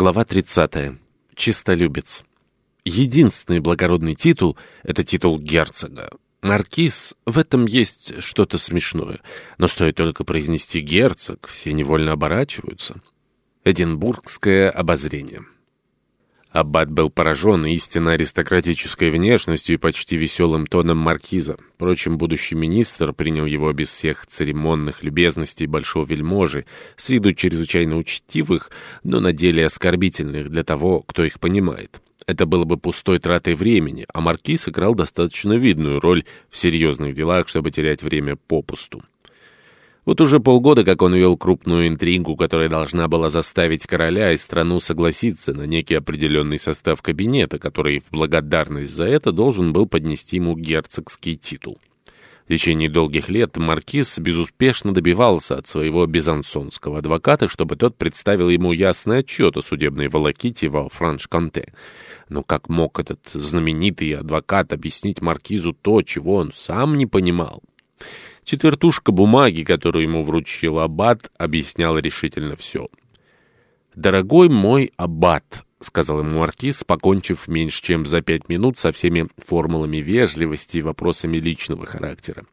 Глава 30. Чистолюбец. Единственный благородный титул — это титул герцога. Маркиз, в этом есть что-то смешное. Но стоит только произнести «герцог», все невольно оборачиваются. Эдинбургское обозрение. Аббат был поражен истинно аристократической внешностью и почти веселым тоном маркиза. Впрочем, будущий министр принял его без всех церемонных любезностей большого вельможи, с виду чрезвычайно учтивых, но на деле оскорбительных для того, кто их понимает. Это было бы пустой тратой времени, а маркиз играл достаточно видную роль в серьезных делах, чтобы терять время попусту. Вот уже полгода, как он вел крупную интригу, которая должна была заставить короля и страну согласиться на некий определенный состав кабинета, который в благодарность за это должен был поднести ему герцогский титул. В течение долгих лет маркиз безуспешно добивался от своего безансонского адвоката, чтобы тот представил ему ясный отчет о судебной волоките во Франш-Конте. Но как мог этот знаменитый адвокат объяснить маркизу то, чего он сам не понимал? Четвертушка бумаги, которую ему вручил аббат, объясняла решительно все. «Дорогой мой аббат», — сказал ему маркиз, покончив меньше чем за пять минут со всеми формулами вежливости и вопросами личного характера.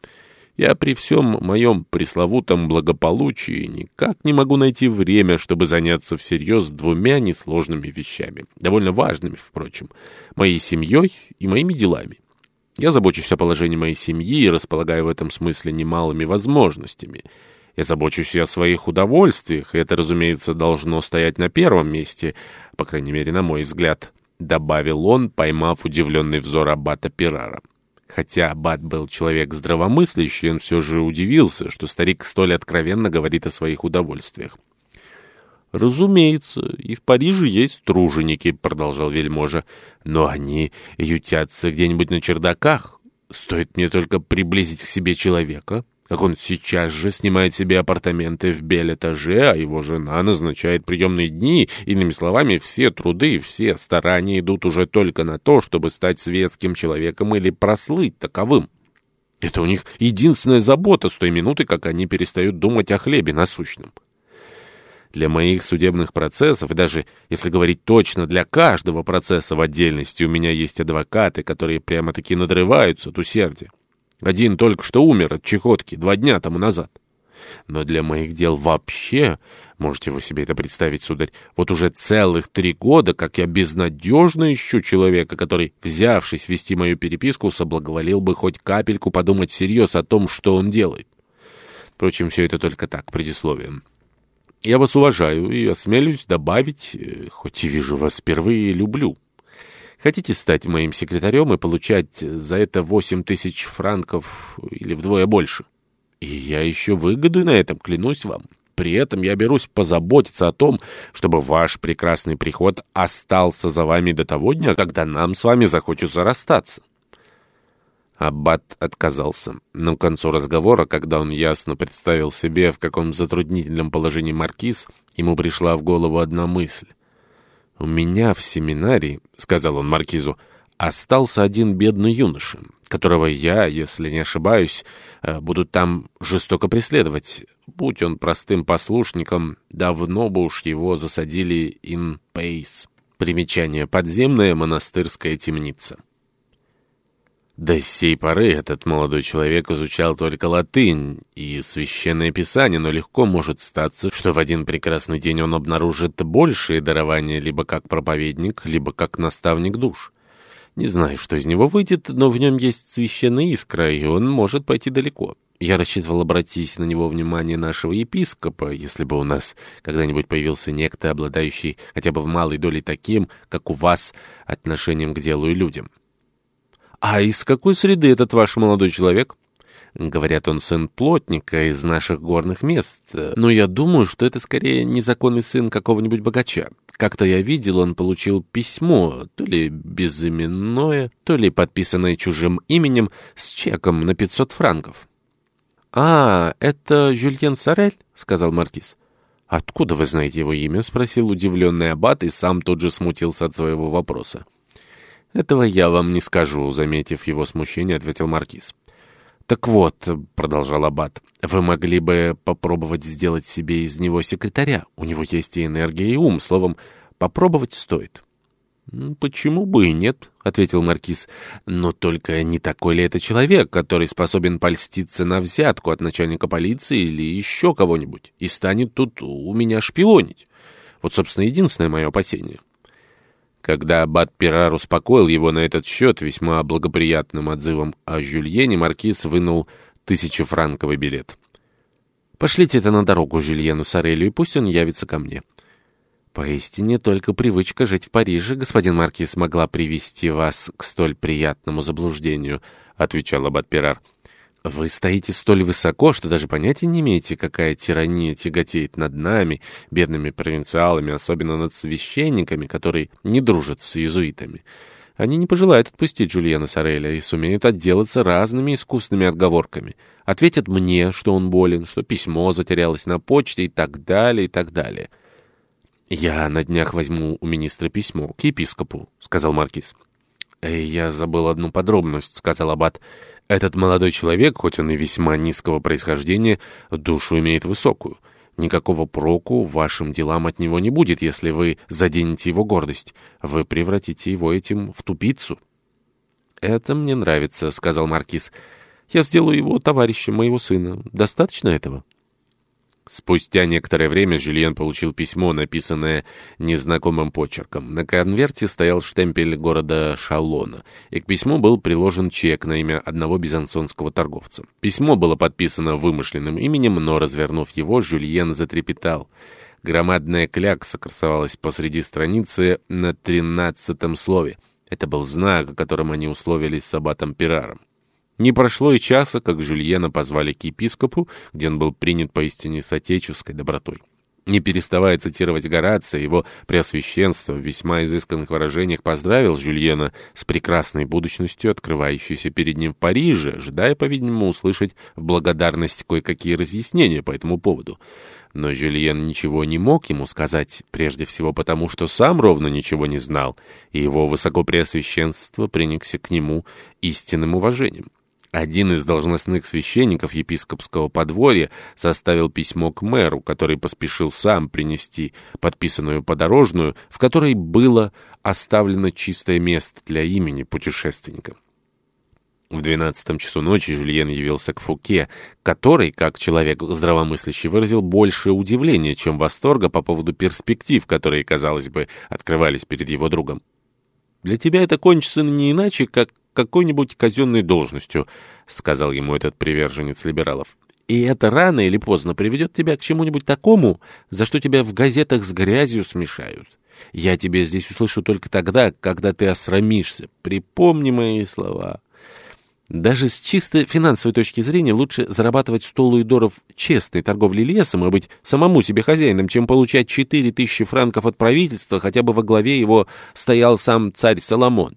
«Я при всем моем пресловутом благополучии никак не могу найти время, чтобы заняться всерьез двумя несложными вещами, довольно важными, впрочем, моей семьей и моими делами. Я забочусь о положении моей семьи и располагаю в этом смысле немалыми возможностями. Я забочусь и о своих удовольствиях, и это, разумеется, должно стоять на первом месте, по крайней мере, на мой взгляд», — добавил он, поймав удивленный взор аббата Пирара. Хотя аббат был человек здравомыслящий, он все же удивился, что старик столь откровенно говорит о своих удовольствиях. «Разумеется, и в Париже есть труженики», — продолжал вельможа. «Но они ютятся где-нибудь на чердаках. Стоит мне только приблизить к себе человека, как он сейчас же снимает себе апартаменты в бель-этаже, а его жена назначает приемные дни. Иными словами, все труды, все старания идут уже только на то, чтобы стать светским человеком или прослыть таковым. Это у них единственная забота с той минуты, как они перестают думать о хлебе насущном». Для моих судебных процессов, и даже, если говорить точно, для каждого процесса в отдельности у меня есть адвокаты, которые прямо-таки надрываются от усердия. Один только что умер от чехотки два дня тому назад. Но для моих дел вообще, можете вы себе это представить, сударь, вот уже целых три года, как я безнадежно ищу человека, который, взявшись вести мою переписку, соблаговолил бы хоть капельку подумать всерьез о том, что он делает. Впрочем, все это только так, предисловием. Я вас уважаю и осмелюсь добавить, э, хоть и вижу вас впервые, люблю. Хотите стать моим секретарем и получать за это восемь тысяч франков или вдвое больше? И я еще выгоду на этом, клянусь вам. При этом я берусь позаботиться о том, чтобы ваш прекрасный приход остался за вами до того дня, когда нам с вами захочется расстаться. Аббат отказался. Но к концу разговора, когда он ясно представил себе, в каком затруднительном положении маркиз, ему пришла в голову одна мысль. «У меня в семинарии, — сказал он маркизу, — остался один бедный юноша, которого я, если не ошибаюсь, э, буду там жестоко преследовать. Будь он простым послушником, давно бы уж его засадили in pace. Примечание «Подземная монастырская темница». До сей поры этот молодой человек изучал только латынь и священное писание, но легко может статься, что в один прекрасный день он обнаружит большие дарования либо как проповедник, либо как наставник душ. Не знаю, что из него выйдет, но в нем есть священная искра, и он может пойти далеко. Я рассчитывал обратить на него внимание нашего епископа, если бы у нас когда-нибудь появился некто, обладающий хотя бы в малой доле таким, как у вас, отношением к делу и людям. «А из какой среды этот ваш молодой человек?» Говорят, он сын плотника из наших горных мест, но я думаю, что это скорее незаконный сын какого-нибудь богача. Как-то я видел, он получил письмо, то ли безыменное, то ли подписанное чужим именем, с чеком на 500 франков. «А, это Жюльен Сорель?» — сказал Маркиз. «Откуда вы знаете его имя?» — спросил удивленный аббат и сам тут же смутился от своего вопроса. «Этого я вам не скажу», — заметив его смущение, ответил Маркиз. «Так вот», — продолжал Аббат, — «вы могли бы попробовать сделать себе из него секретаря. У него есть и энергия, и ум. Словом, попробовать стоит». «Почему бы и нет?» — ответил Маркиз. «Но только не такой ли это человек, который способен польститься на взятку от начальника полиции или еще кого-нибудь и станет тут у меня шпионить? Вот, собственно, единственное мое опасение». Когда аббат Пирар успокоил его на этот счет весьма благоприятным отзывом о Жюльене, Маркиз вынул тысячефранковый билет. «Пошлите это на дорогу Жюльену Сорелю, и пусть он явится ко мне». Поистине, только привычка жить в Париже, господин Маркиз, могла привести вас к столь приятному заблуждению, — отвечал Аббат Пирар. Вы стоите столь высоко, что даже понятия не имеете, какая тирания тяготеет над нами, бедными провинциалами, особенно над священниками, которые не дружат с иезуитами. Они не пожелают отпустить Джульена Сореля и сумеют отделаться разными искусными отговорками. Ответят мне, что он болен, что письмо затерялось на почте и так далее, и так далее. «Я на днях возьму у министра письмо к епископу», — сказал маркиз. «Эй, я забыл одну подробность», — сказал аббат. «Этот молодой человек, хоть он и весьма низкого происхождения, душу имеет высокую. Никакого проку вашим делам от него не будет, если вы заденете его гордость. Вы превратите его этим в тупицу». «Это мне нравится», — сказал маркиз. «Я сделаю его товарищем моего сына. Достаточно этого?» Спустя некоторое время Жюльен получил письмо, написанное незнакомым почерком. На конверте стоял штемпель города Шалона, и к письму был приложен чек на имя одного бизансонского торговца. Письмо было подписано вымышленным именем, но, развернув его, Жюльен затрепетал. Громадная клякса красовалась посреди страницы на тринадцатом слове. Это был знак, о котором они условились с аббатом Пираром. Не прошло и часа, как Жюльена позвали к епископу, где он был принят поистине с отеческой добротой. Не переставая цитировать Горация, его преосвященство в весьма изысканных выражениях поздравил Жюльена с прекрасной будущностью, открывающейся перед ним в Париже, ожидая, по-видимому, услышать в благодарность кое-какие разъяснения по этому поводу. Но Жюльен ничего не мог ему сказать, прежде всего потому, что сам ровно ничего не знал, и его высокопреосвященство приникся к нему истинным уважением. Один из должностных священников епископского подворья составил письмо к мэру, который поспешил сам принести подписанную подорожную, в которой было оставлено чистое место для имени путешественника. В двенадцатом часу ночи Жюльен явился к Фуке, который, как человек здравомыслящий, выразил больше удивления, чем восторга по поводу перспектив, которые, казалось бы, открывались перед его другом. «Для тебя это кончится не иначе, как какой-нибудь казенной должностью», — сказал ему этот приверженец либералов. «И это рано или поздно приведет тебя к чему-нибудь такому, за что тебя в газетах с грязью смешают. Я тебе здесь услышу только тогда, когда ты осрамишься. Припомни мои слова». Даже с чисто финансовой точки зрения лучше зарабатывать сто луидоров честной торговлей лесом и быть самому себе хозяином, чем получать четыре тысячи франков от правительства, хотя бы во главе его стоял сам царь Соломон.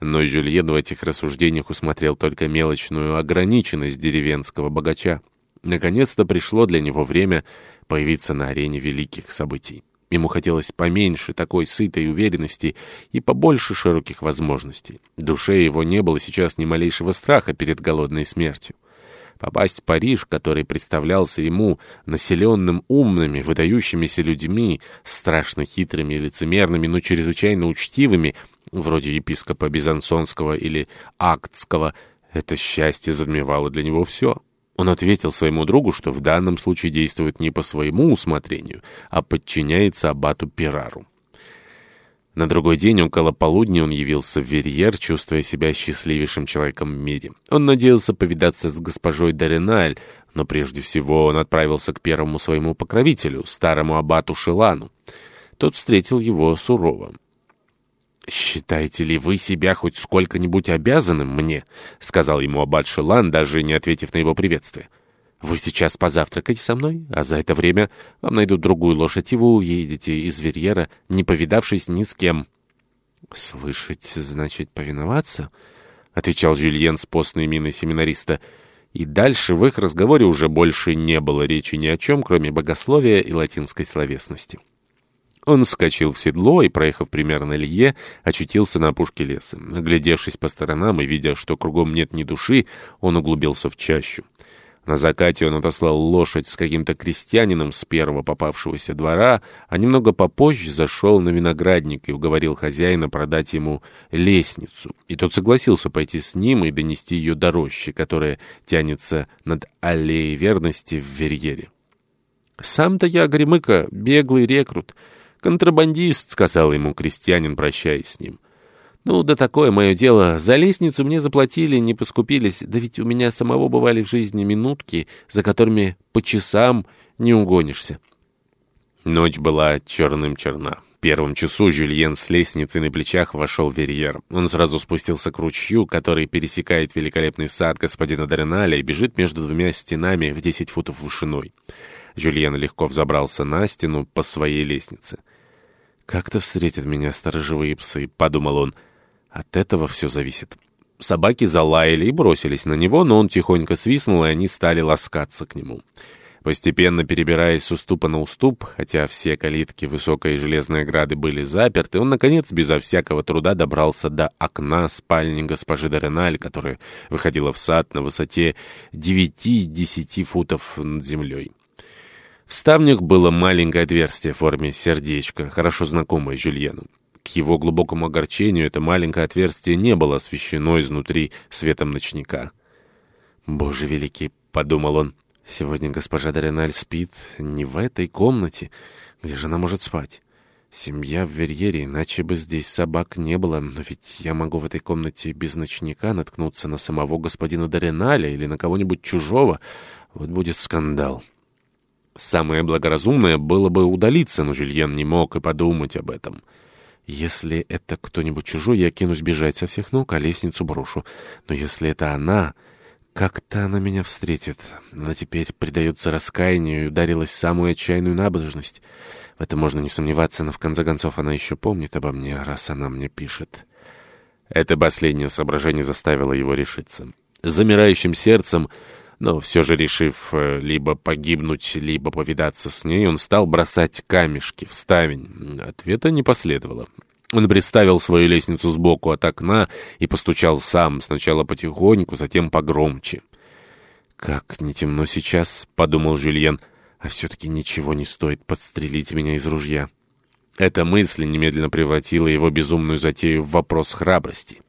Но Жюльен в этих рассуждениях усмотрел только мелочную ограниченность деревенского богача. Наконец-то пришло для него время появиться на арене великих событий. Ему хотелось поменьше такой сытой уверенности и побольше широких возможностей. Душе его не было сейчас ни малейшего страха перед голодной смертью. Попасть в Париж, который представлялся ему населенным умными, выдающимися людьми, страшно хитрыми и лицемерными, но чрезвычайно учтивыми, вроде епископа Бизансонского или Актского, это счастье затмевало для него все. Он ответил своему другу, что в данном случае действует не по своему усмотрению, а подчиняется аббату Пирару. На другой день, около полудня, он явился в Верьер, чувствуя себя счастливейшим человеком в мире. Он надеялся повидаться с госпожой Дореналь, но прежде всего он отправился к первому своему покровителю, старому аббату Шелану. Тот встретил его сурово. «Считаете ли вы себя хоть сколько-нибудь обязанным мне?» — сказал ему аббат Шелан, даже не ответив на его приветствие. «Вы сейчас позавтракаете со мной, а за это время вам найдут другую лошадь, и вы уедете из Верьера, не повидавшись ни с кем». «Слышать, значит, повиноваться?» — отвечал Жюльен с постной миной семинариста. И дальше в их разговоре уже больше не было речи ни о чем, кроме богословия и латинской словесности. Он вскочил в седло и, проехав примерно лье, очутился на опушке леса. Оглядевшись по сторонам и видя, что кругом нет ни души, он углубился в чащу. На закате он отослал лошадь с каким-то крестьянином с первого попавшегося двора, а немного попозже зашел на виноградник и уговорил хозяина продать ему лестницу. И тот согласился пойти с ним и донести ее до рощи, которая тянется над аллеей верности в Верьере. «Сам-то я, Гремыка, беглый рекрут, контрабандист», — сказал ему крестьянин, прощаясь с ним. «Ну, да такое мое дело. За лестницу мне заплатили, не поскупились. Да ведь у меня самого бывали в жизни минутки, за которыми по часам не угонишься». Ночь была черным черна. В первом часу Жюльен с лестницей на плечах вошел в Верьер. Он сразу спустился к ручью, который пересекает великолепный сад господина Дореналя и бежит между двумя стенами в 10 футов вышиной. Жюльен легко взобрался на стену по своей лестнице. «Как-то встретят меня сторожевые псы», — подумал он, — от этого все зависит. Собаки залаяли и бросились на него, но он тихонько свистнул, и они стали ласкаться к нему. Постепенно перебираясь с уступа на уступ, хотя все калитки высокой железной ограды были заперты, он, наконец, безо всякого труда добрался до окна спальни госпожи Дореналь, которая выходила в сад на высоте 9-10 футов над землей. В ставнях было маленькое отверстие в форме сердечка, хорошо знакомое Жюльену. К его глубокому огорчению это маленькое отверстие не было освещено изнутри светом ночника. «Боже великий!» — подумал он. «Сегодня госпожа Дореналь спит не в этой комнате. Где же она может спать? Семья в Верьере, иначе бы здесь собак не было. Но ведь я могу в этой комнате без ночника наткнуться на самого господина Дореналя или на кого-нибудь чужого. Вот будет скандал». Самое благоразумное было бы удалиться, но Жюльен не мог и подумать об этом. Если это кто-нибудь чужой, я кинусь бежать со всех ног, а лестницу брошу. Но если это она, как-то она меня встретит. Она теперь предается раскаянию и ударилась в самую отчаянную набожность. В этом можно не сомневаться, но в конце концов она еще помнит обо мне, раз она мне пишет. Это последнее соображение заставило его решиться. Замирающим сердцем... Но все же решив э, либо погибнуть, либо повидаться с ней, он стал бросать камешки в ставень. Ответа не последовало. Он приставил свою лестницу сбоку от окна и постучал сам, сначала потихоньку, затем погромче. «Как не темно сейчас», — подумал Жюльен, — «а все-таки ничего не стоит подстрелить меня из ружья». Эта мысль немедленно превратила его безумную затею в вопрос храбрости.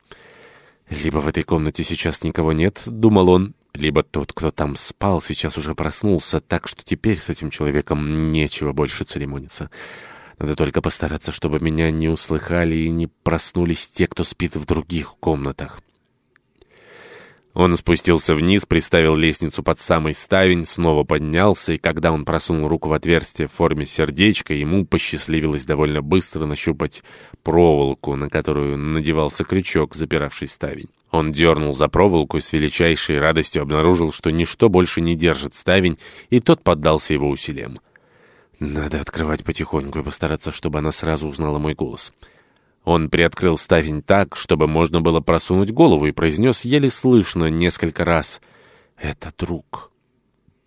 «Либо в этой комнате сейчас никого нет», — думал он, либо тот, кто там спал, сейчас уже проснулся, так что теперь с этим человеком нечего больше церемониться. Надо только постараться, чтобы меня не услыхали и не проснулись те, кто спит в других комнатах. Он спустился вниз, приставил лестницу под самый ставень, снова поднялся, и когда он просунул руку в отверстие в форме сердечка, ему посчастливилось довольно быстро нащупать проволоку, на которую надевался крючок, запиравший ставень. Он дернул за проволоку и с величайшей радостью обнаружил, что ничто больше не держит ставень, и тот поддался его усилиям. «Надо открывать потихоньку и постараться, чтобы она сразу узнала мой голос». Он приоткрыл ставень так, чтобы можно было просунуть голову, и произнес еле слышно несколько раз «Это друг».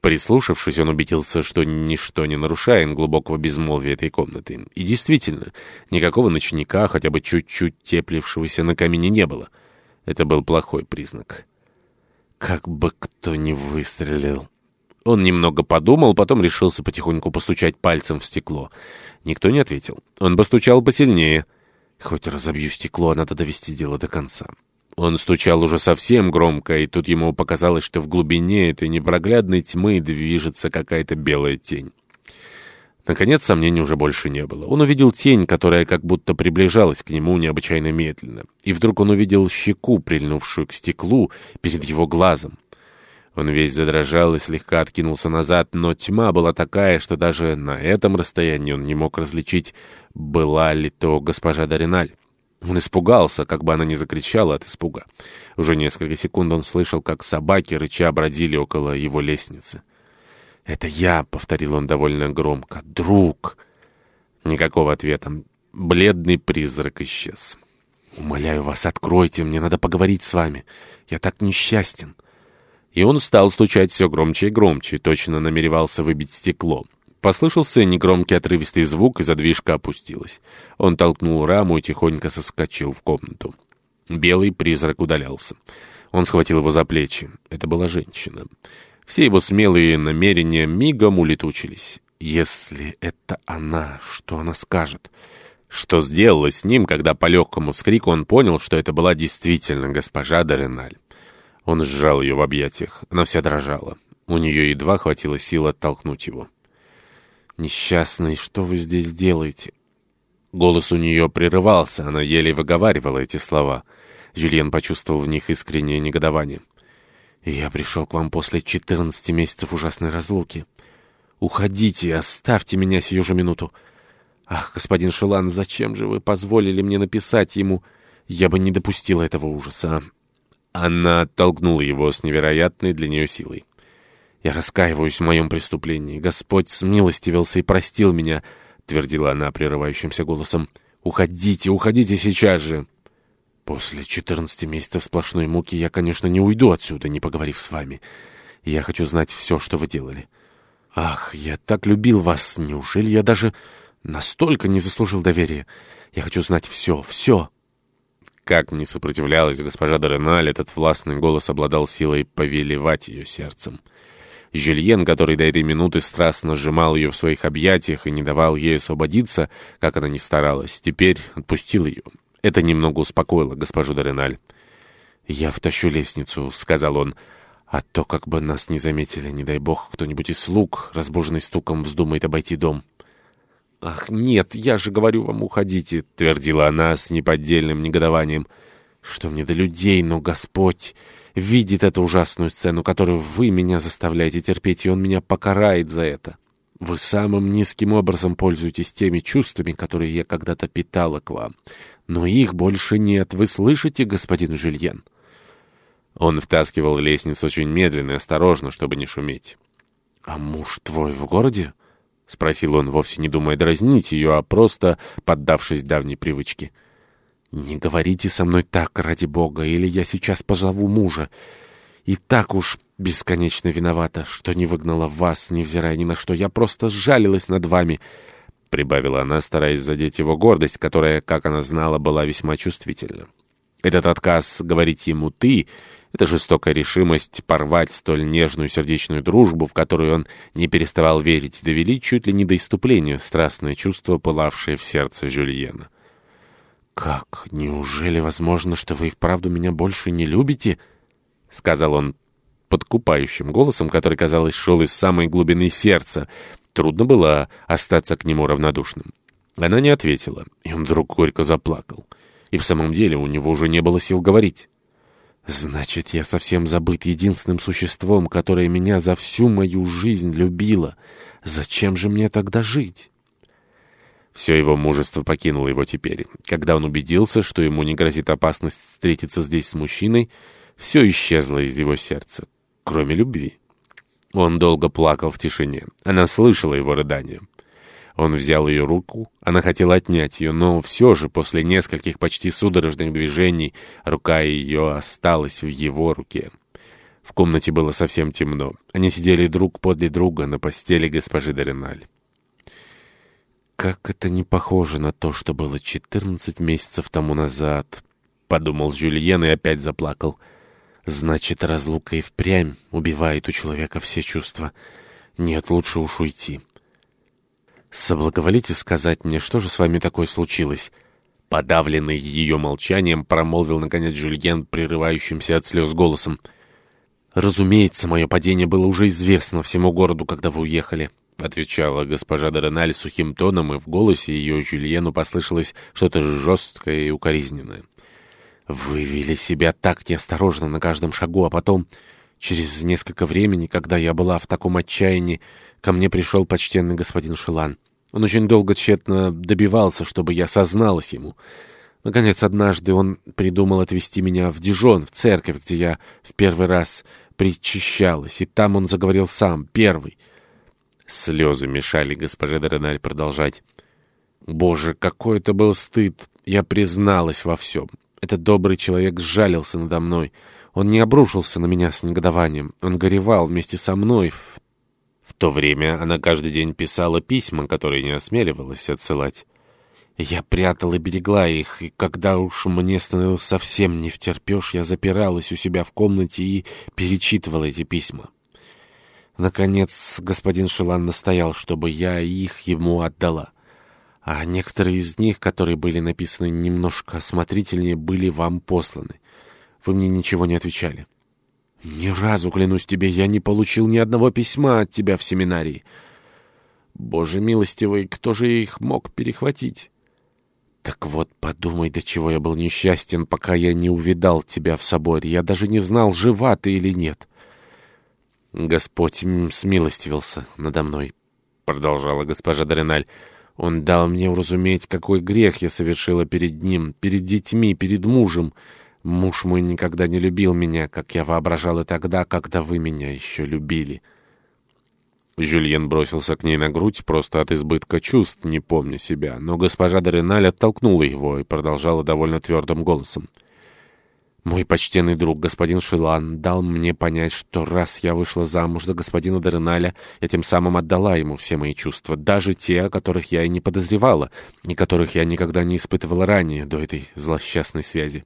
Прислушавшись, он убедился, что ничто не нарушает глубокого безмолвия этой комнаты. И действительно, никакого ночника, хотя бы чуть-чуть теплившегося на камине, не было. Это был плохой признак. Как бы кто ни выстрелил. Он немного подумал, потом решился потихоньку постучать пальцем в стекло. Никто не ответил. Он постучал посильнее. Хоть разобью стекло, надо довести дело до конца. Он стучал уже совсем громко, и тут ему показалось, что в глубине этой непроглядной тьмы движется какая-то белая тень. Наконец, сомнений уже больше не было. Он увидел тень, которая как будто приближалась к нему необычайно медленно. И вдруг он увидел щеку, прильнувшую к стеклу, перед его глазом. Он весь задрожал и слегка откинулся назад, но тьма была такая, что даже на этом расстоянии он не мог различить, была ли то госпожа Дориналь. Он испугался, как бы она ни закричала от испуга. Уже несколько секунд он слышал, как собаки рыча бродили около его лестницы. «Это я», — повторил он довольно громко, — «друг». Никакого ответа. Бледный призрак исчез. «Умоляю вас, откройте, мне надо поговорить с вами. Я так несчастен». И он стал стучать все громче и громче, точно намеревался выбить стекло. Послышался негромкий отрывистый звук, и задвижка опустилась. Он толкнул раму и тихонько соскочил в комнату. Белый призрак удалялся. Он схватил его за плечи. Это была женщина. Все его смелые намерения мигом улетучились. Если это она, что она скажет? Что сделалось с ним, когда по легкому вскрику он понял, что это была действительно госпожа Дореналь? Он сжал ее в объятиях. Она вся дрожала. У нее едва хватило сил оттолкнуть его. «Несчастный, что вы здесь делаете?» Голос у нее прерывался, она еле выговаривала эти слова. Жюльен почувствовал в них искреннее негодование. «Я пришел к вам после 14 месяцев ужасной разлуки. Уходите, оставьте меня сию же минуту. Ах, господин Шелан, зачем же вы позволили мне написать ему? Я бы не допустила этого ужаса». Она оттолкнула его с невероятной для нее силой. «Я раскаиваюсь в моем преступлении. Господь смилостивился и простил меня», — твердила она прерывающимся голосом. «Уходите, уходите сейчас же!» «После четырнадцати месяцев сплошной муки я, конечно, не уйду отсюда, не поговорив с вами. Я хочу знать все, что вы делали. Ах, я так любил вас! Неужели я даже настолько не заслужил доверия? Я хочу знать все, все!» Как не сопротивлялась госпожа Дореналь, этот властный голос обладал силой повелевать ее сердцем. Жюльен, который до этой минуты страстно сжимал ее в своих объятиях и не давал ей освободиться, как она ни старалась, теперь отпустил ее. Это немного успокоило госпожу Дореналь. «Я втащу лестницу», — сказал он, — «а то, как бы нас не заметили, не дай бог, кто-нибудь из слуг, разбуженный стуком, вздумает обойти дом». «Ах, нет, я же говорю вам, уходите», — твердила она с неподдельным негодованием. «Что мне до людей, но Господь видит эту ужасную сцену, которую вы меня заставляете терпеть, и Он меня покарает за это. Вы самым низким образом пользуетесь теми чувствами, которые я когда-то питала к вам. Но их больше нет, вы слышите, господин Жильен?» Он втаскивал лестницу очень медленно и осторожно, чтобы не шуметь. «А муж твой в городе?» — спросил он, вовсе не думая дразнить ее, а просто поддавшись давней привычке. «Не говорите со мной так, ради бога, или я сейчас позову мужа. И так уж бесконечно виновата, что не выгнала вас, невзирая ни на что. Я просто сжалилась над вами», — прибавила она, стараясь задеть его гордость, которая, как она знала, была весьма чувствительна. Этот отказ говорить ему «ты» Это жестокая решимость порвать столь нежную сердечную дружбу, в которую он не переставал верить, довели чуть ли не до иступления страстное чувство, пылавшее в сердце Жюльена. «Как? Неужели возможно, что вы и вправду меня больше не любите?» — сказал он подкупающим голосом, который, казалось, шел из самой глубины сердца. Трудно было остаться к нему равнодушным. Она не ответила, и он вдруг горько заплакал. И в самом деле у него уже не было сил говорить. Значит, я совсем забыт единственным существом, которое меня за всю мою жизнь любило. Зачем же мне тогда жить? Все его мужество покинуло его теперь. Когда он убедился, что ему не грозит опасность встретиться здесь с мужчиной, все исчезло из его сердца, кроме любви. Он долго плакал в тишине. Она слышала его рыдания. Он взял ее руку, она хотела отнять ее, но все же после нескольких почти судорожных движений рука ее осталась в его руке. В комнате было совсем темно. Они сидели друг подле друга на постели госпожи Дориналь. «Как это не похоже на то, что было четырнадцать месяцев тому назад», — подумал Жюльен и опять заплакал. «Значит, разлука и впрямь убивает у человека все чувства. Нет, лучше уж уйти». «Соблаговолите сказать мне, что же с вами такое случилось?» Подавленный ее молчанием, промолвил, наконец, Жюльен, прерывающимся от слез голосом. «Разумеется, мое падение было уже известно всему городу, когда вы уехали», — отвечала госпожа Дореналь сухим тоном, и в голосе ее Жюльену послышалось что-то жесткое и укоризненное. «Вы вели себя так неосторожно на каждом шагу, а потом, через несколько времени, когда я была в таком отчаянии, ко мне пришел почтенный господин Шилан. Он очень долго тщетно добивался, чтобы я созналась ему. Наконец, однажды он придумал отвезти меня в Дижон, в церковь, где я в первый раз причащалась, и там он заговорил сам, первый. Слезы мешали госпоже Дореналь продолжать. Боже, какой это был стыд! Я призналась во всем. Этот добрый человек сжалился надо мной. Он не обрушился на меня с негодованием. Он горевал вместе со мной в то время она каждый день писала письма, которые не осмеливалась отсылать. Я прятала и берегла их, и когда уж мне становилось совсем не втерпешь, я запиралась у себя в комнате и перечитывала эти письма. Наконец, господин Шелан настоял, чтобы я их ему отдала. А некоторые из них, которые были написаны немножко осмотрительнее, были вам посланы. Вы мне ничего не отвечали. Ни разу, клянусь тебе, я не получил ни одного письма от тебя в семинарии. Боже милостивый, кто же их мог перехватить? Так вот, подумай, до чего я был несчастен, пока я не увидал тебя в соборе. Я даже не знал, жива ты или нет. Господь смилостивился надо мной, — продолжала госпожа Дореналь. Он дал мне уразуметь, какой грех я совершила перед ним, перед детьми, перед мужем. Муж мой никогда не любил меня, как я воображала тогда, когда вы меня еще любили». Жюльен бросился к ней на грудь просто от избытка чувств, не помня себя, но госпожа Дореналь оттолкнула его и продолжала довольно твердым голосом. «Мой почтенный друг, господин Шилан, дал мне понять, что раз я вышла замуж за господина Дореналя, я тем самым отдала ему все мои чувства, даже те, о которых я и не подозревала, и которых я никогда не испытывала ранее, до этой злосчастной связи.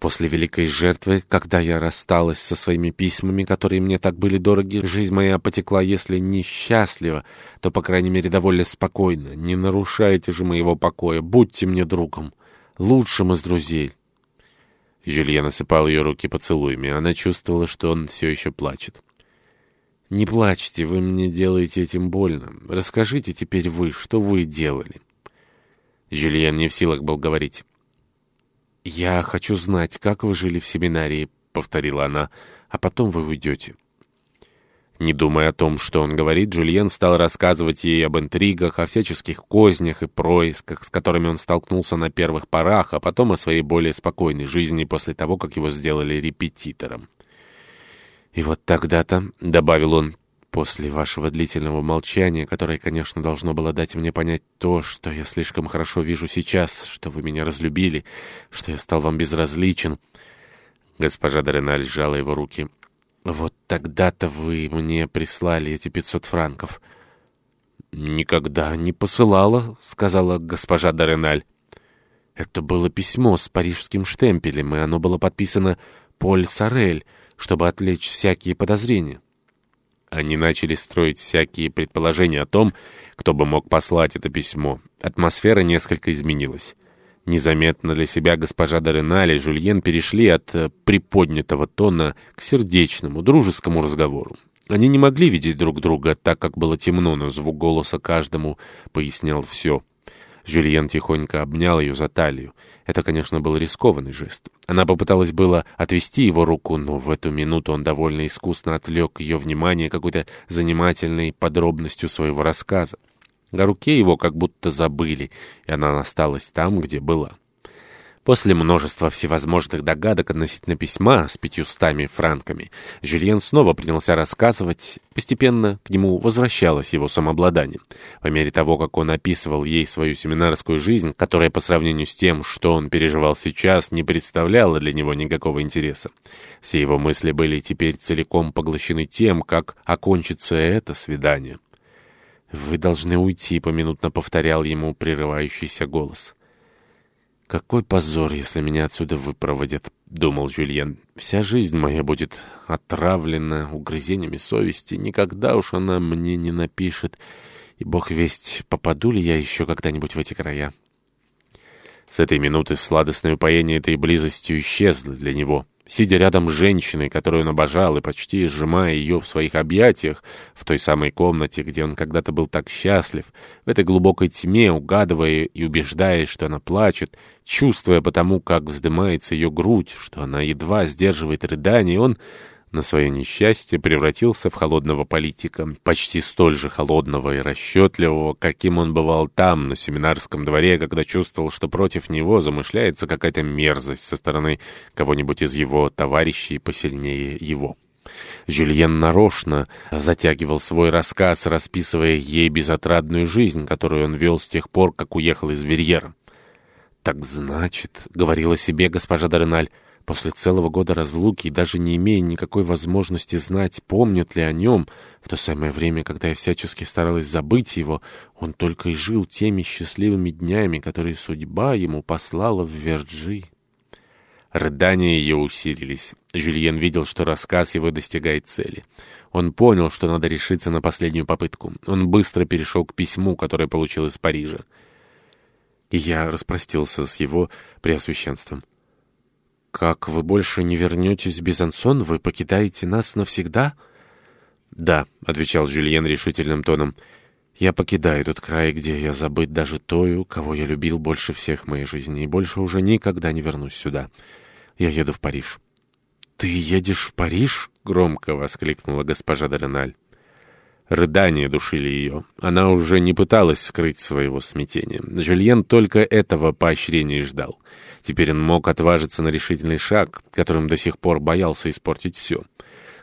После великой жертвы, когда я рассталась со своими письмами, которые мне так были дороги, жизнь моя потекла, если не счастлива, то, по крайней мере, довольно спокойно. Не нарушайте же моего покоя, будьте мне другом, лучшим из друзей». Жюльен осыпал ее руки поцелуями. Она чувствовала, что он все еще плачет. «Не плачьте, вы мне делаете этим больно. Расскажите теперь вы, что вы делали». Жюльен не в силах был говорить. «Я хочу знать, как вы жили в семинарии», — повторила она, — «а потом вы уйдете». Не думая о том, что он говорит, Джульен стал рассказывать ей об интригах, о всяческих кознях и происках, с которыми он столкнулся на первых порах, а потом о своей более спокойной жизни после того, как его сделали репетитором. «И вот тогда-то», — добавил он, После вашего длительного молчания, которое, конечно, должно было дать мне понять то, что я слишком хорошо вижу сейчас, что вы меня разлюбили, что я стал вам безразличен. Госпожа Дореналь сжала его руки. Вот тогда-то вы мне прислали эти пятьсот франков. «Никогда не посылала», — сказала госпожа Дореналь. Это было письмо с парижским штемпелем, и оно было подписано «Поль Сорель», чтобы отвлечь всякие подозрения. Они начали строить всякие предположения о том, кто бы мог послать это письмо. Атмосфера несколько изменилась. Незаметно для себя госпожа Дореналь и Жульен перешли от э, приподнятого тона к сердечному, дружескому разговору. Они не могли видеть друг друга, так как было темно, но звук голоса каждому пояснял все. Жюльен тихонько обнял ее за талию. Это, конечно, был рискованный жест. Она попыталась было отвести его руку, но в эту минуту он довольно искусно отвлек ее внимание какой-то занимательной подробностью своего рассказа. О руке его как будто забыли, и она осталась там, где была. После множества всевозможных догадок относительно письма с пятьюстами франками, Жюльен снова принялся рассказывать. Постепенно к нему возвращалось его самообладание. По мере того, как он описывал ей свою семинарскую жизнь, которая по сравнению с тем, что он переживал сейчас, не представляла для него никакого интереса. Все его мысли были теперь целиком поглощены тем, как окончится это свидание. «Вы должны уйти», — поминутно повторял ему прерывающийся голос. «Какой позор, если меня отсюда выпроводят», — думал Жюльен. «Вся жизнь моя будет отравлена угрызениями совести. Никогда уж она мне не напишет. И бог весть, попаду ли я еще когда-нибудь в эти края». С этой минуты сладостное упоение этой близостью исчезло для него. Сидя рядом с женщиной, которую он обожал, и почти сжимая ее в своих объятиях, в той самой комнате, где он когда-то был так счастлив, в этой глубокой тьме, угадывая и убеждаясь, что она плачет, чувствуя потому, как вздымается ее грудь, что она едва сдерживает рыдание, он на свое несчастье превратился в холодного политика, почти столь же холодного и расчетливого, каким он бывал там, на семинарском дворе, когда чувствовал, что против него замышляется какая-то мерзость со стороны кого-нибудь из его товарищей посильнее его. Жюльен нарочно затягивал свой рассказ, расписывая ей безотрадную жизнь, которую он вел с тех пор, как уехал из Верьера. «Так значит», — говорила себе госпожа Дореналь, — После целого года разлуки даже не имея никакой возможности знать, помнят ли о нем, в то самое время, когда я всячески старалась забыть его, он только и жил теми счастливыми днями, которые судьба ему послала в Верджи. Рыдания ее усилились. Жюльен видел, что рассказ его достигает цели. Он понял, что надо решиться на последнюю попытку. Он быстро перешел к письму, которое получил из Парижа. И я распростился с его преосвященством. «Как вы больше не вернетесь в Безансон? Вы покидаете нас навсегда?» «Да», — отвечал Жюльен решительным тоном, — «я покидаю тот край, где я забыт даже тою, кого я любил больше всех в моей жизни, и больше уже никогда не вернусь сюда. Я еду в Париж». «Ты едешь в Париж?» — громко воскликнула госпожа Дореналь. Рыдания душили ее. Она уже не пыталась скрыть своего смятения. Жюльен только этого поощрения и ждал. Теперь он мог отважиться на решительный шаг, которым до сих пор боялся испортить все.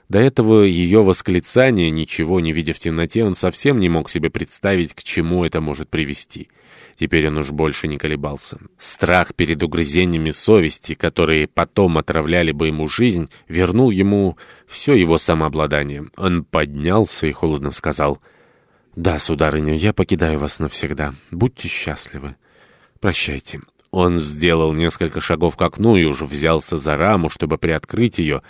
До этого ее восклицания, ничего не видя в темноте, он совсем не мог себе представить, к чему это может привести. Теперь он уж больше не колебался. Страх перед угрызениями совести, которые потом отравляли бы ему жизнь, вернул ему все его самообладание. Он поднялся и холодно сказал, «Да, сударыня, я покидаю вас навсегда. Будьте счастливы. Прощайте». Он сделал несколько шагов к окну и уже взялся за раму, чтобы приоткрыть ее,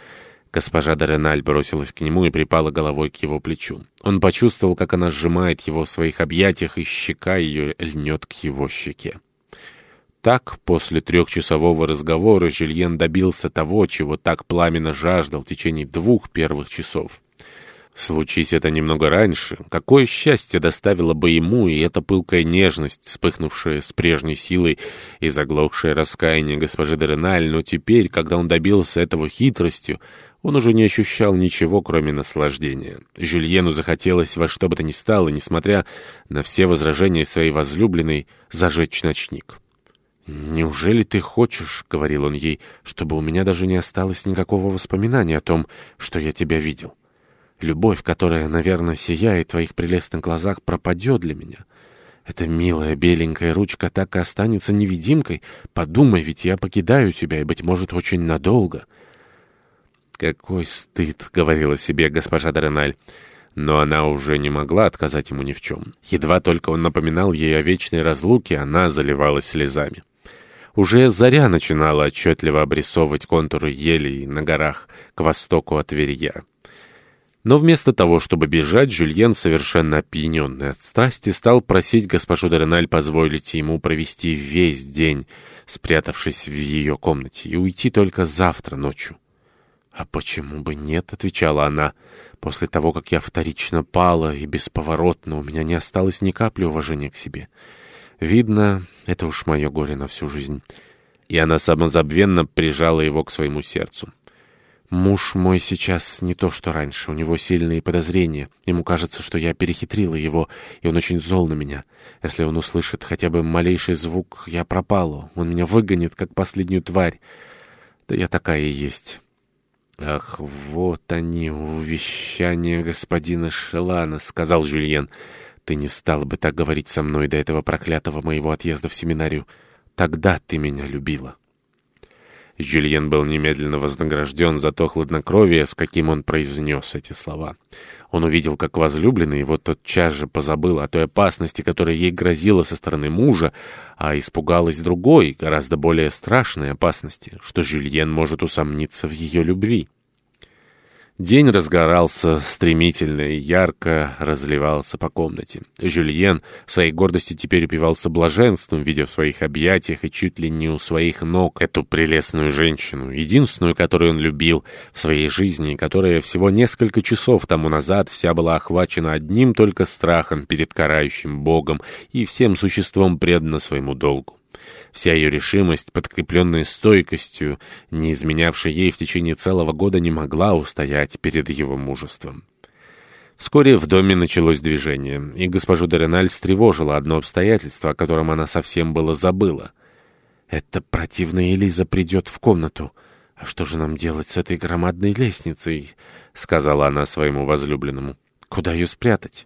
Госпожа Дореналь бросилась к нему и припала головой к его плечу. Он почувствовал, как она сжимает его в своих объятиях, и щека ее льнет к его щеке. Так, после трехчасового разговора, Жильен добился того, чего так пламенно жаждал в течение двух первых часов. Случись это немного раньше, какое счастье доставило бы ему и эта пылкая нежность, вспыхнувшая с прежней силой и заглохшее раскаяние госпожи Дереналь, но теперь, когда он добился этого хитростью, он уже не ощущал ничего, кроме наслаждения. Жюльену захотелось во что бы то ни стало, несмотря на все возражения своей возлюбленной, зажечь ночник. «Неужели ты хочешь, — говорил он ей, — чтобы у меня даже не осталось никакого воспоминания о том, что я тебя видел? Любовь, которая, наверное, сияет в твоих прелестных глазах, пропадет для меня». Эта милая беленькая ручка так и останется невидимкой. Подумай, ведь я покидаю тебя, и, быть может, очень надолго. «Какой стыд!» — говорила себе госпожа Дореналь. Но она уже не могла отказать ему ни в чем. Едва только он напоминал ей о вечной разлуке, она заливалась слезами. Уже заря начинала отчетливо обрисовывать контуры елей на горах к востоку от Верья. Но вместо того, чтобы бежать, Жюльен, совершенно опьяненный от страсти, стал просить госпожу Дореналь позволить ему провести весь день, спрятавшись в ее комнате, и уйти только завтра ночью. «А почему бы нет?» — отвечала она. «После того, как я вторично пала и бесповоротно, у меня не осталось ни капли уважения к себе. Видно, это уж мое горе на всю жизнь». И она самозабвенно прижала его к своему сердцу. «Муж мой сейчас не то, что раньше. У него сильные подозрения. Ему кажется, что я перехитрила его, и он очень зол на меня. Если он услышит хотя бы малейший звук, я пропала. Он меня выгонит, как последнюю тварь. Да я такая и есть». «Ах, вот они, увещания господина Шелана», — сказал Жюльен. «Ты не стал бы так говорить со мной до этого проклятого моего отъезда в семинарию. Тогда ты меня любила». Жюльен был немедленно вознагражден за то хладнокровие, с каким он произнес эти слова. Он увидел, как возлюбленный его тотчас же позабыл о той опасности, которая ей грозила со стороны мужа, а испугалась другой, гораздо более страшной опасности, что Жюльен может усомниться в ее любви. День разгорался стремительно и ярко разливался по комнате. Жюльен в своей гордости теперь упивался блаженством, видя в своих объятиях и чуть ли не у своих ног эту прелестную женщину, единственную, которую он любил в своей жизни, которая всего несколько часов тому назад вся была охвачена одним только страхом перед карающим Богом и всем существом предана своему долгу. Вся ее решимость, подкрепленная стойкостью, не изменявшей ей в течение целого года, не могла устоять перед его мужеством. Вскоре в доме началось движение, и госпожу Дореналь встревожило одно обстоятельство, о котором она совсем было забыла. «Эта противная Элиза придет в комнату. А что же нам делать с этой громадной лестницей?» — сказала она своему возлюбленному. «Куда ее спрятать?»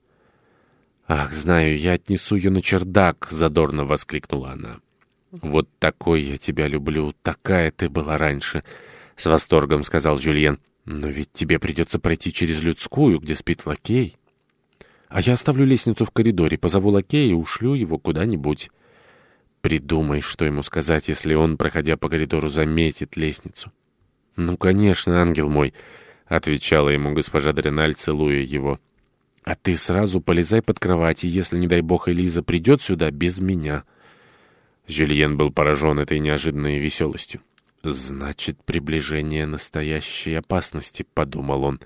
«Ах, знаю, я отнесу ее на чердак!» — задорно воскликнула она. «Вот такой я тебя люблю, такая ты была раньше», — с восторгом сказал Жюльен. «Но ведь тебе придется пройти через людскую, где спит лакей. А я оставлю лестницу в коридоре, позову лакея и ушлю его куда-нибудь. Придумай, что ему сказать, если он, проходя по коридору, заметит лестницу». «Ну, конечно, ангел мой», — отвечала ему госпожа Дреналь, целуя его. «А ты сразу полезай под кровать, и если, не дай бог, Элиза придет сюда без меня». Жюльен был поражен этой неожиданной веселостью. «Значит, приближение настоящей опасности», — подумал он.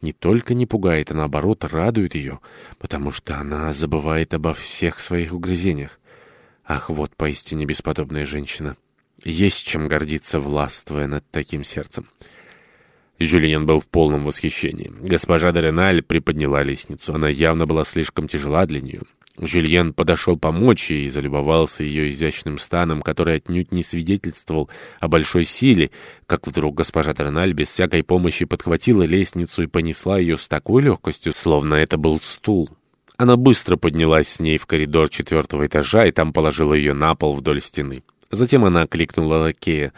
«Не только не пугает, а наоборот радует ее, потому что она забывает обо всех своих угрызениях. Ах, вот поистине бесподобная женщина. Есть чем гордиться, властвуя над таким сердцем». Жюльен был в полном восхищении. Госпожа Дореналь приподняла лестницу. Она явно была слишком тяжела для нее. Жюльен подошел помочь ей и залюбовался ее изящным станом, который отнюдь не свидетельствовал о большой силе, как вдруг госпожа Дореналь без всякой помощи подхватила лестницу и понесла ее с такой легкостью, словно это был стул. Она быстро поднялась с ней в коридор четвертого этажа и там положила ее на пол вдоль стены. Затем она кликнула лакея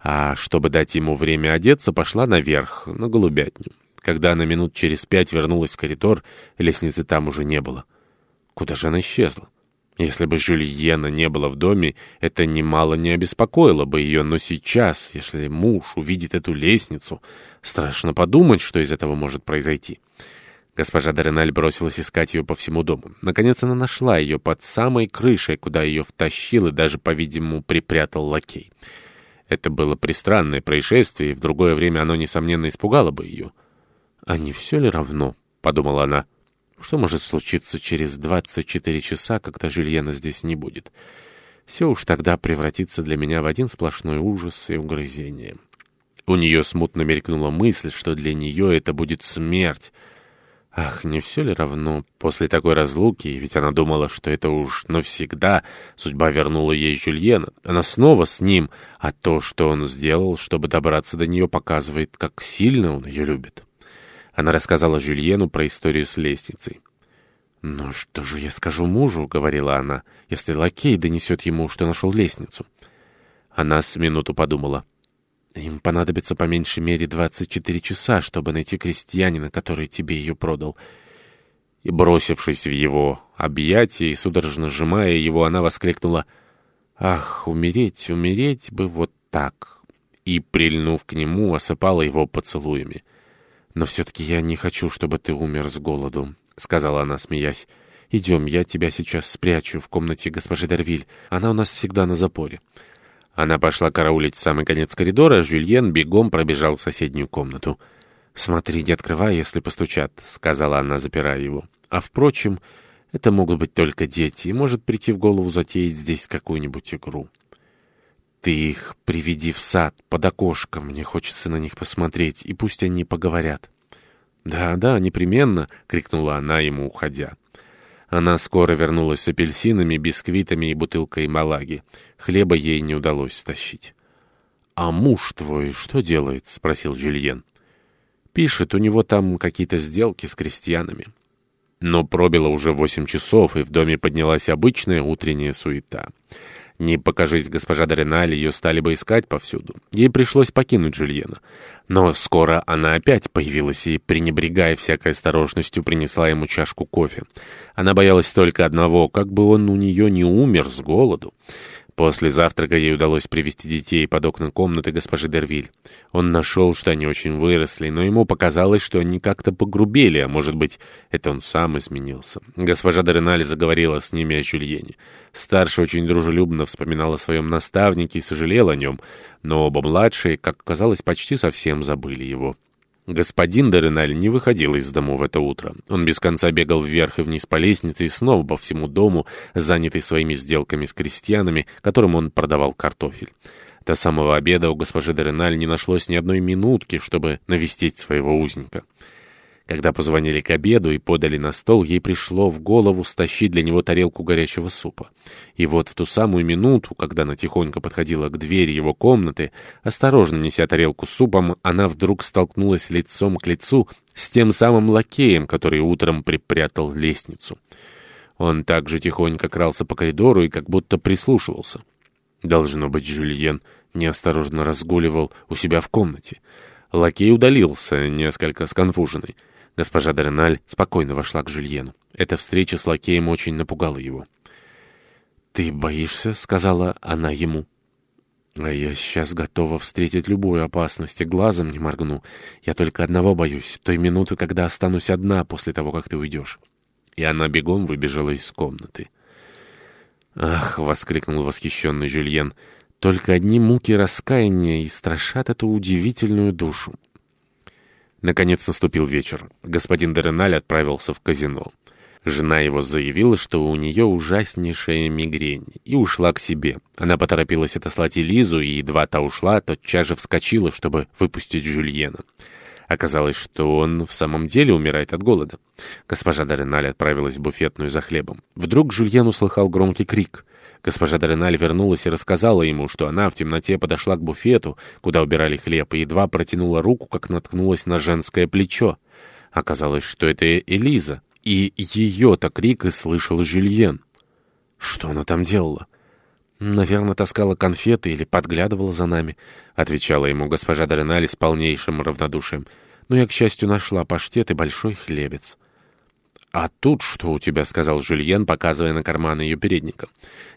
а чтобы дать ему время одеться, пошла наверх, на голубятню. Когда она минут через пять вернулась в коридор, лестницы там уже не было. Куда же она исчезла? Если бы Жюльена не было в доме, это немало не обеспокоило бы ее, но сейчас, если муж увидит эту лестницу, страшно подумать, что из этого может произойти. Госпожа Дореналь бросилась искать ее по всему дому. Наконец она нашла ее под самой крышей, куда ее втащил и даже, по-видимому, припрятал лакей. Это было пристранное происшествие, и в другое время оно, несомненно, испугало бы ее. «А не все ли равно?» — подумала она. «Что может случиться через 24 часа, когда Жильена здесь не будет? Все уж тогда превратится для меня в один сплошной ужас и угрызение». У нее смутно мелькнула мысль, что для нее это будет смерть — Ах, не все ли равно после такой разлуки, ведь она думала, что это уж навсегда, судьба вернула ей Жюльена, она снова с ним, а то, что он сделал, чтобы добраться до нее, показывает, как сильно он ее любит. Она рассказала Жюльену про историю с лестницей. «Ну что же я скажу мужу?» — говорила она, — «если лакей донесет ему, что нашел лестницу». Она с минуту подумала — им понадобится по меньшей мере 24 часа, чтобы найти крестьянина, который тебе ее продал. И, бросившись в его объятия и судорожно сжимая его, она воскликнула «Ах, умереть, умереть бы вот так!» И, прильнув к нему, осыпала его поцелуями. «Но все-таки я не хочу, чтобы ты умер с голоду», — сказала она, смеясь. «Идем, я тебя сейчас спрячу в комнате госпожи Дервиль. Она у нас всегда на запоре». Она пошла караулить самый конец коридора, а Жюльен бегом пробежал в соседнюю комнату. «Смотри, не открывай, если постучат», — сказала она, запирая его. «А, впрочем, это могут быть только дети, и может прийти в голову затеять здесь какую-нибудь игру». «Ты их приведи в сад, под окошком, мне хочется на них посмотреть, и пусть они поговорят». «Да, да, непременно!» — крикнула она ему, уходя. Она скоро вернулась с апельсинами, бисквитами и бутылкой малаги. Хлеба ей не удалось стащить. «А муж твой что делает?» — спросил Жюльен. «Пишет, у него там какие-то сделки с крестьянами». Но пробило уже восемь часов, и в доме поднялась обычная утренняя суета. Не покажись госпожа Дореналь, ее стали бы искать повсюду. Ей пришлось покинуть Жюльена. Но скоро она опять появилась и, пренебрегая всякой осторожностью, принесла ему чашку кофе. Она боялась только одного, как бы он у нее не умер с голоду. После завтрака ей удалось привести детей под окна комнаты госпожи Дервиль. Он нашел, что они очень выросли, но ему показалось, что они как-то погрубели, а может быть, это он сам изменился. Госпожа Дореналь заговорила с ними о Жюльене. Старший очень дружелюбно вспоминал о своем наставнике и сожалел о нем, но оба младшие, как казалось, почти совсем забыли его. Господин Дореналь не выходил из дому в это утро. Он без конца бегал вверх и вниз по лестнице и снова по всему дому, занятый своими сделками с крестьянами, которым он продавал картофель. До самого обеда у госпожи Дореналь не нашлось ни одной минутки, чтобы навестить своего узника. Когда позвонили к обеду и подали на стол, ей пришло в голову стащить для него тарелку горячего супа. И вот в ту самую минуту, когда она тихонько подходила к двери его комнаты, осторожно неся тарелку с супом, она вдруг столкнулась лицом к лицу с тем самым лакеем, который утром припрятал лестницу. Он также тихонько крался по коридору и как будто прислушивался. Должно быть, Жюльен неосторожно разгуливал у себя в комнате. Лакей удалился, несколько сконфуженный. Госпожа Дореналь спокойно вошла к Жюльену. Эта встреча с лакеем очень напугала его. «Ты боишься?» — сказала она ему. А я сейчас готова встретить любую опасность и глазом не моргну. Я только одного боюсь, той минуты, когда останусь одна после того, как ты уйдешь. И она бегом выбежала из комнаты. «Ах!» — воскликнул восхищенный Жюльен. «Только одни муки раскаяния и страшат эту удивительную душу». Наконец наступил вечер. Господин Дереналь отправился в казино. Жена его заявила, что у нее ужаснейшая мигрень, и ушла к себе. Она поторопилась отослать Элизу, и едва та ушла, тотчас же вскочила, чтобы выпустить Жюльена. Оказалось, что он в самом деле умирает от голода. Госпожа Дореналь отправилась в буфетную за хлебом. Вдруг Жюльен услыхал громкий крик. Госпожа Дореналь вернулась и рассказала ему, что она в темноте подошла к буфету, куда убирали хлеб, и едва протянула руку, как наткнулась на женское плечо. Оказалось, что это Элиза, и ее-то крик и слышал Жюльен. Что она там делала? «Наверное, таскала конфеты или подглядывала за нами», — отвечала ему госпожа Дореналь с полнейшим равнодушием. «Но я, к счастью, нашла паштет и большой хлебец». «А тут что у тебя?» — сказал Жюльен, показывая на карманы ее передника.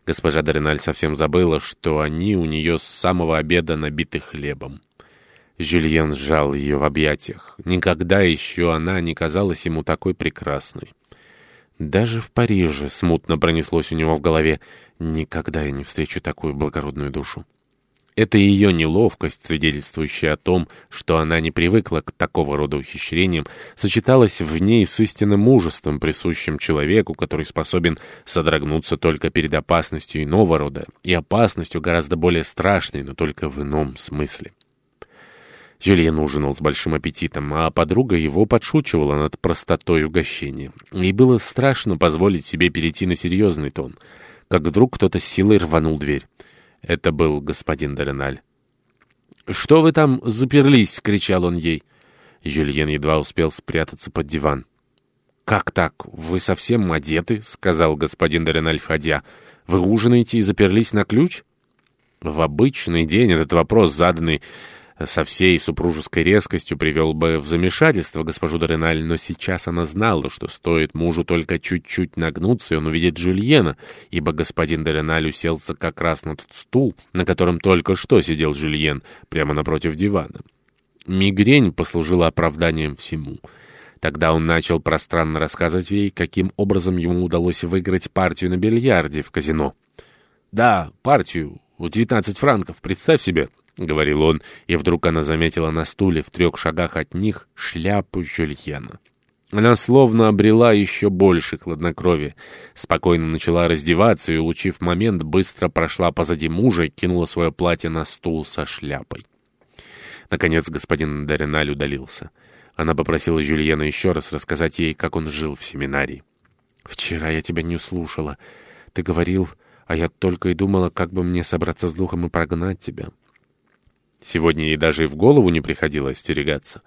Госпожа Дореналь совсем забыла, что они у нее с самого обеда набиты хлебом. Жюльен сжал ее в объятиях. Никогда еще она не казалась ему такой прекрасной. Даже в Париже смутно пронеслось у него в голове. Никогда я не встречу такую благородную душу. Это ее неловкость, свидетельствующая о том, что она не привыкла к такого рода ухищрениям, сочеталась в ней с истинным мужеством, присущим человеку, который способен содрогнуться только перед опасностью иного рода, и опасностью гораздо более страшной, но только в ином смысле. Жюльен ужинал с большим аппетитом, а подруга его подшучивала над простотой угощения. Ей было страшно позволить себе перейти на серьезный тон, как вдруг кто-то с силой рванул дверь. Это был господин Дореналь. «Что вы там заперлись?» — кричал он ей. Жюльен едва успел спрятаться под диван. «Как так? Вы совсем одеты?» — сказал господин Дореналь, входя. «Вы ужинаете и заперлись на ключ?» В обычный день этот вопрос, заданный со всей супружеской резкостью привел бы в замешательство госпожу Дореналь, но сейчас она знала, что стоит мужу только чуть-чуть нагнуться, и он увидит Жюльена, ибо господин Дореналь уселся как раз на тот стул, на котором только что сидел Жюльен, прямо напротив дивана. Мигрень послужила оправданием всему. Тогда он начал пространно рассказывать ей, каким образом ему удалось выиграть партию на бильярде в казино. «Да, партию. В 19 франков, представь себе». — говорил он, и вдруг она заметила на стуле в трех шагах от них шляпу Жюльена. Она словно обрела еще больше хладнокровия. Спокойно начала раздеваться и, улучив момент, быстро прошла позади мужа и кинула свое платье на стул со шляпой. Наконец господин Дореналь удалился. Она попросила Жюльена еще раз рассказать ей, как он жил в семинарии. «Вчера я тебя не слушала. Ты говорил, а я только и думала, как бы мне собраться с духом и прогнать тебя». Сегодня ей даже и в голову не приходило остерегаться.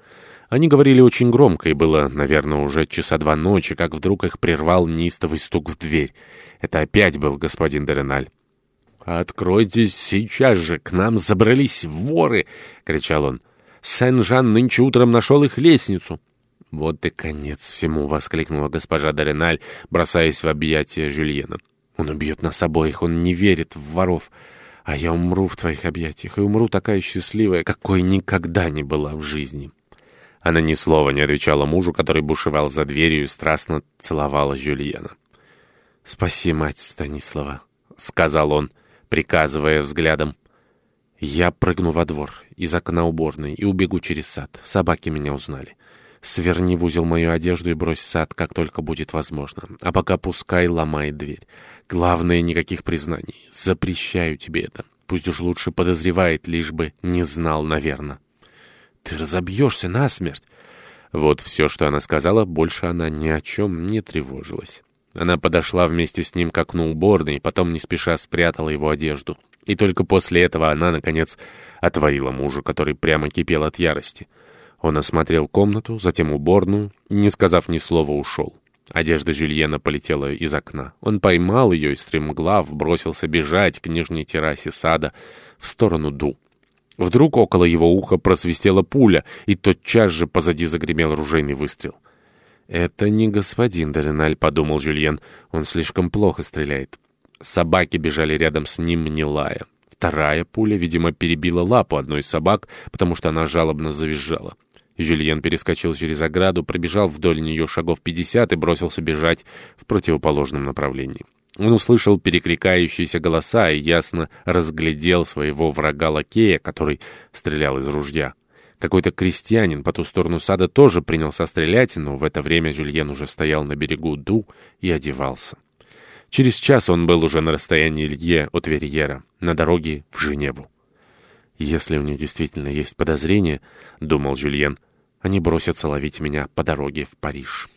Они говорили очень громко, и было, наверное, уже часа два ночи, как вдруг их прервал неистовый стук в дверь. Это опять был господин Дереналь. «Откройтесь сейчас же! К нам забрались воры!» — кричал он. «Сен-Жан нынче утром нашел их лестницу!» «Вот и конец всему!» — воскликнула госпожа Дореналь, бросаясь в объятия Жюльена. «Он убьет нас обоих, он не верит в воров!» А я умру в твоих объятиях, и умру такая счастливая, какой никогда не была в жизни». Она ни слова не отвечала мужу, который бушевал за дверью и страстно целовала Жюльена. «Спаси, мать Станислава», — сказал он, приказывая взглядом. «Я прыгну во двор из окна уборной и убегу через сад. Собаки меня узнали. Сверни в узел мою одежду и брось сад, как только будет возможно. А пока пускай ломает дверь. Главное, никаких признаний. Запрещаю тебе это. Пусть уж лучше подозревает, лишь бы не знал, наверное. Ты разобьешься насмерть. Вот все, что она сказала, больше она ни о чем не тревожилась. Она подошла вместе с ним к окну уборной, потом не спеша спрятала его одежду. И только после этого она, наконец, отворила мужу, который прямо кипел от ярости. Он осмотрел комнату, затем уборную, не сказав ни слова, ушел. Одежда Жюльена полетела из окна. Он поймал ее и, стремглав, бросился бежать к нижней террасе сада в сторону Ду. Вдруг около его уха просвистела пуля, и тотчас же позади загремел ружейный выстрел. «Это не господин Дереналь», — подумал Жюльен. «Он слишком плохо стреляет». Собаки бежали рядом с ним, не лая Вторая пуля, видимо, перебила лапу одной из собак, потому что она жалобно завизжала. Жюльен перескочил через ограду, пробежал вдоль нее шагов 50 и бросился бежать в противоположном направлении. Он услышал перекликающиеся голоса и ясно разглядел своего врага-лакея, который стрелял из ружья. Какой-то крестьянин по ту сторону сада тоже принялся стрелять, но в это время Жюльен уже стоял на берегу Ду и одевался. Через час он был уже на расстоянии Илье от Верьера, на дороге в Женеву. «Если у них действительно есть подозрения, — думал Жюльен, — они бросятся ловить меня по дороге в Париж».